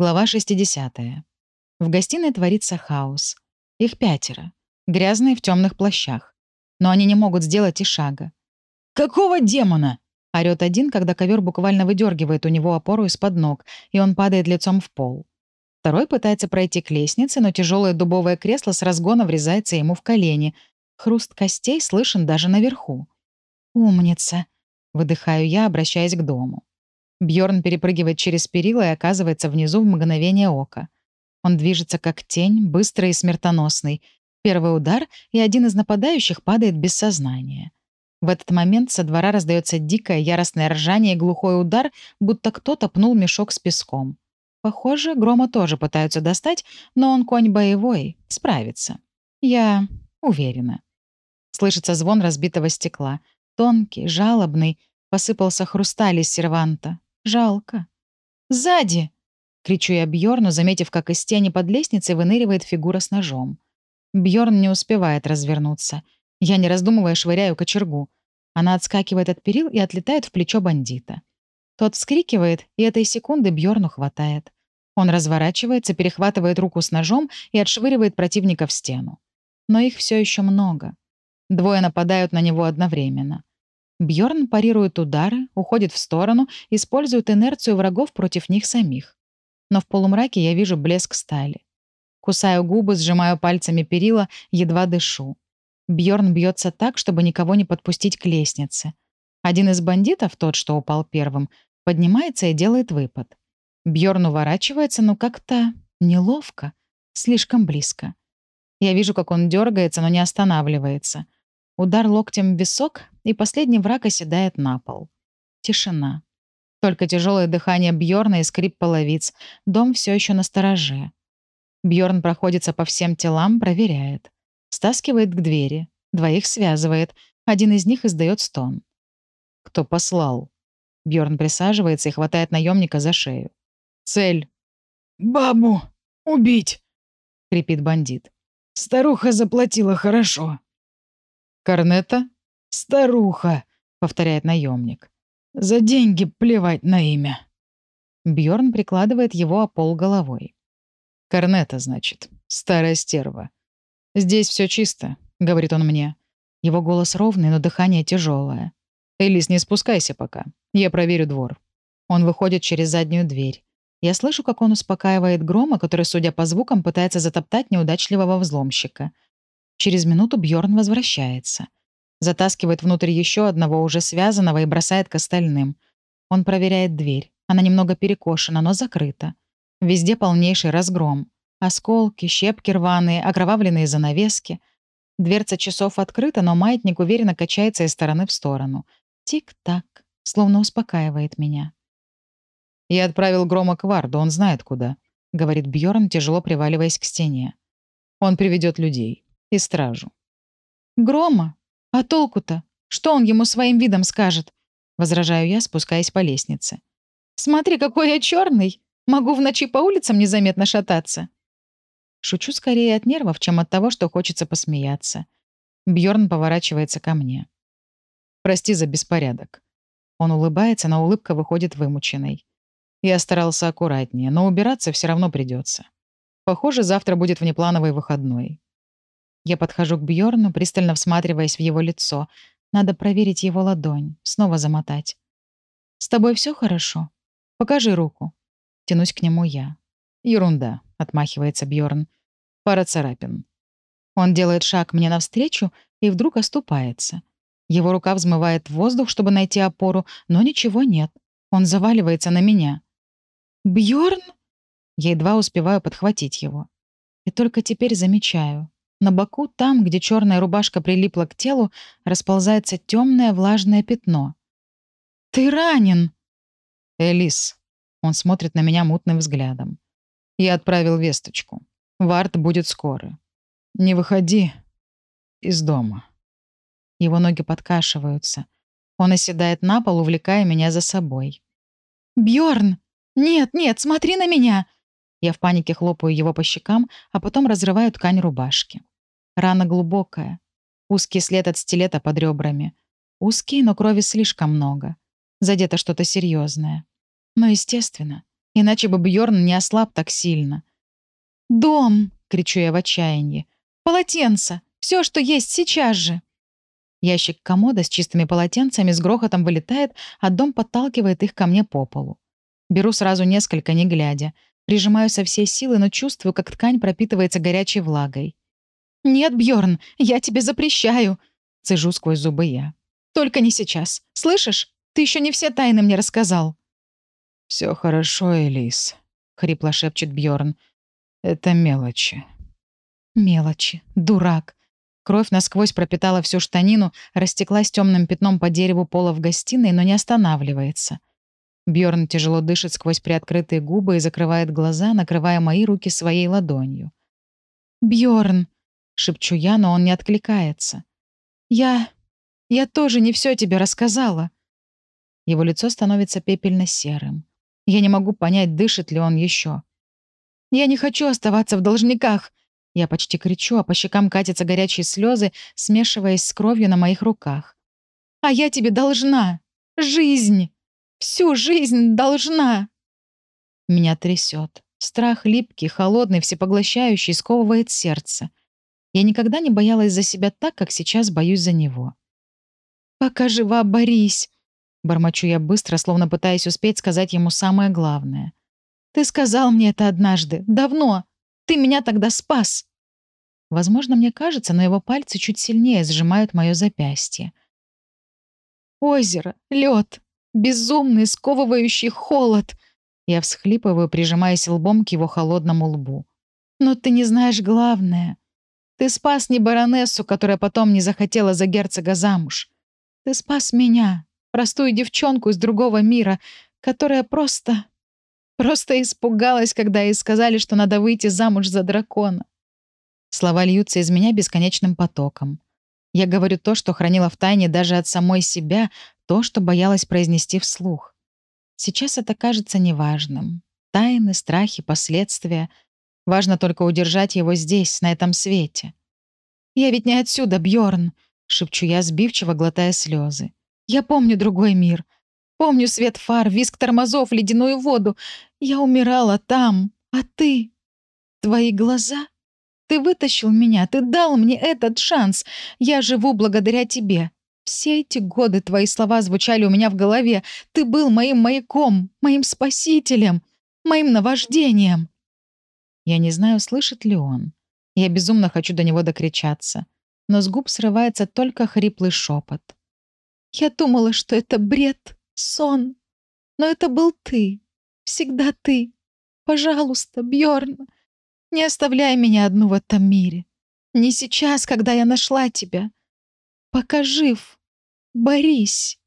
Глава 60. В гостиной творится хаос. Их пятеро. Грязные в темных плащах. Но они не могут сделать и шага. «Какого демона?» — орёт один, когда ковер буквально выдергивает у него опору из-под ног, и он падает лицом в пол. Второй пытается пройти к лестнице, но тяжелое дубовое кресло с разгона врезается ему в колени. Хруст костей слышен даже наверху. «Умница!» — выдыхаю я, обращаясь к дому. Бьорн перепрыгивает через перила и оказывается внизу в мгновение ока. Он движется как тень, быстрый и смертоносный. Первый удар, и один из нападающих падает без сознания. В этот момент со двора раздается дикое яростное ржание и глухой удар, будто кто-то пнул мешок с песком. Похоже, Грома тоже пытаются достать, но он конь боевой, справится. Я уверена. Слышится звон разбитого стекла. Тонкий, жалобный. Посыпался хрусталь из серванта. Жалко. «Сзади!» — кричу я Бьорну, заметив, как из тени под лестницей выныривает фигура с ножом. Бьорн не успевает развернуться. Я, не раздумывая, швыряю кочергу. Она отскакивает от перил и отлетает в плечо бандита. Тот вскрикивает, и этой секунды Бьорну хватает. Он разворачивается, перехватывает руку с ножом и отшвыривает противника в стену. Но их все еще много. Двое нападают на него одновременно. Бьорн парирует удары, уходит в сторону, использует инерцию врагов против них самих. Но в полумраке я вижу блеск стали. Кусаю губы, сжимаю пальцами перила, едва дышу. Бьорн бьется так, чтобы никого не подпустить к лестнице. Один из бандитов, тот, что упал первым, поднимается и делает выпад. Бьорн уворачивается, но как-то неловко, слишком близко. Я вижу, как он дергается, но не останавливается — Удар локтем в висок, и последний враг оседает на пол. Тишина. Только тяжелое дыхание Бьорна и скрип половиц. Дом все еще на стороже. Бьорн проходится по всем телам, проверяет. Стаскивает к двери. Двоих связывает. Один из них издает стон. «Кто послал?» Бьорн присаживается и хватает наемника за шею. «Цель». «Бабу! Убить!» — крепит бандит. «Старуха заплатила хорошо». «Корнета?» «Старуха», — повторяет наемник. «За деньги плевать на имя». Бьорн прикладывает его о пол головой. «Корнета, значит. Старая стерва. Здесь все чисто», — говорит он мне. Его голос ровный, но дыхание тяжелое. «Элис, не спускайся пока. Я проверю двор». Он выходит через заднюю дверь. Я слышу, как он успокаивает Грома, который, судя по звукам, пытается затоптать неудачливого взломщика — Через минуту Бьорн возвращается. Затаскивает внутрь еще одного уже связанного и бросает к остальным. Он проверяет дверь. Она немного перекошена, но закрыта. Везде полнейший разгром. Осколки, щепки рваные, окровавленные занавески. Дверца часов открыта, но маятник уверенно качается из стороны в сторону. Тик-так, словно успокаивает меня. «Я отправил Грома к Варду, он знает куда», — говорит Бьорн, тяжело приваливаясь к стене. «Он приведет людей и стражу. «Грома? А толку-то? Что он ему своим видом скажет?» — возражаю я, спускаясь по лестнице. «Смотри, какой я черный! Могу в ночи по улицам незаметно шататься!» Шучу скорее от нервов, чем от того, что хочется посмеяться. Бьорн поворачивается ко мне. «Прости за беспорядок». Он улыбается, но улыбка выходит вымученной. Я старался аккуратнее, но убираться все равно придется. Похоже, завтра будет внеплановый выходной. Я подхожу к Бьорну, пристально всматриваясь в его лицо. Надо проверить его ладонь, снова замотать. «С тобой все хорошо? Покажи руку». Тянусь к нему я. «Ерунда», — отмахивается Бьорн. «Пара царапин». Он делает шаг мне навстречу и вдруг оступается. Его рука взмывает в воздух, чтобы найти опору, но ничего нет. Он заваливается на меня. Бьорн? Я едва успеваю подхватить его. И только теперь замечаю. На боку, там, где черная рубашка прилипла к телу, расползается темное влажное пятно. «Ты ранен!» «Элис!» Он смотрит на меня мутным взглядом. Я отправил весточку. Вард будет скоро. Не выходи из дома. Его ноги подкашиваются. Он оседает на пол, увлекая меня за собой. Бьорн! Нет, нет, смотри на меня!» Я в панике хлопаю его по щекам, а потом разрываю ткань рубашки. Рана глубокая. Узкий след от стилета под ребрами. Узкий, но крови слишком много. Задето что-то серьезное. Но, естественно, Иначе бы Бьорн не ослаб так сильно. «Дом!» — кричу я в отчаянии. «Полотенце! Все, что есть, сейчас же!» Ящик комода с чистыми полотенцами с грохотом вылетает, а дом подталкивает их ко мне по полу. Беру сразу несколько, не глядя. Прижимаю со всей силы, но чувствую, как ткань пропитывается горячей влагой. «Нет, Бьорн, я тебе запрещаю!» — цежу сквозь зубы я. «Только не сейчас. Слышишь? Ты еще не все тайны мне рассказал». Все хорошо, Элис», — хрипло шепчет Бьорн. «Это мелочи». «Мелочи. Дурак. Кровь насквозь пропитала всю штанину, растеклась темным пятном по дереву пола в гостиной, но не останавливается. Бьорн тяжело дышит сквозь приоткрытые губы и закрывает глаза, накрывая мои руки своей ладонью. Бьорн, шепчу я, но он не откликается. Я я тоже не все тебе рассказала. Его лицо становится пепельно-серым. Я не могу понять, дышит ли он еще. Я не хочу оставаться в должниках, я почти кричу, а по щекам катятся горячие слезы, смешиваясь с кровью на моих руках. «А я тебе должна! Жизнь! Всю жизнь должна!» Меня трясет. Страх липкий, холодный, всепоглощающий, сковывает сердце. Я никогда не боялась за себя так, как сейчас боюсь за него. «Пока жива, борись!» Бормочу я быстро, словно пытаясь успеть сказать ему самое главное. «Ты сказал мне это однажды, давно. Ты меня тогда спас!» Возможно, мне кажется, но его пальцы чуть сильнее сжимают мое запястье. Озеро, лед, безумный, сковывающий холод. Я всхлипываю, прижимаясь лбом к его холодному лбу. Но ты не знаешь главное. Ты спас не баронессу, которая потом не захотела за герцога замуж. Ты спас меня, простую девчонку из другого мира, которая просто... Просто испугалась, когда ей сказали, что надо выйти замуж за дракона. Слова льются из меня бесконечным потоком. Я говорю то, что хранила в тайне даже от самой себя, то, что боялась произнести вслух. Сейчас это кажется неважным. Тайны, страхи, последствия. Важно только удержать его здесь, на этом свете. «Я ведь не отсюда, Бьорн, шепчу я, сбивчиво глотая слезы. «Я помню другой мир. Помню свет фар, визг тормозов, ледяную воду. Я умирала там, а ты? Твои глаза?» Ты вытащил меня, ты дал мне этот шанс. Я живу благодаря тебе. Все эти годы твои слова звучали у меня в голове. Ты был моим маяком, моим спасителем, моим наваждением. Я не знаю, слышит ли он. Я безумно хочу до него докричаться. Но с губ срывается только хриплый шепот. Я думала, что это бред, сон. Но это был ты. Всегда ты. Пожалуйста, Бьорн. Не оставляй меня одну в этом мире. Не сейчас, когда я нашла тебя. Пока жив. Борись.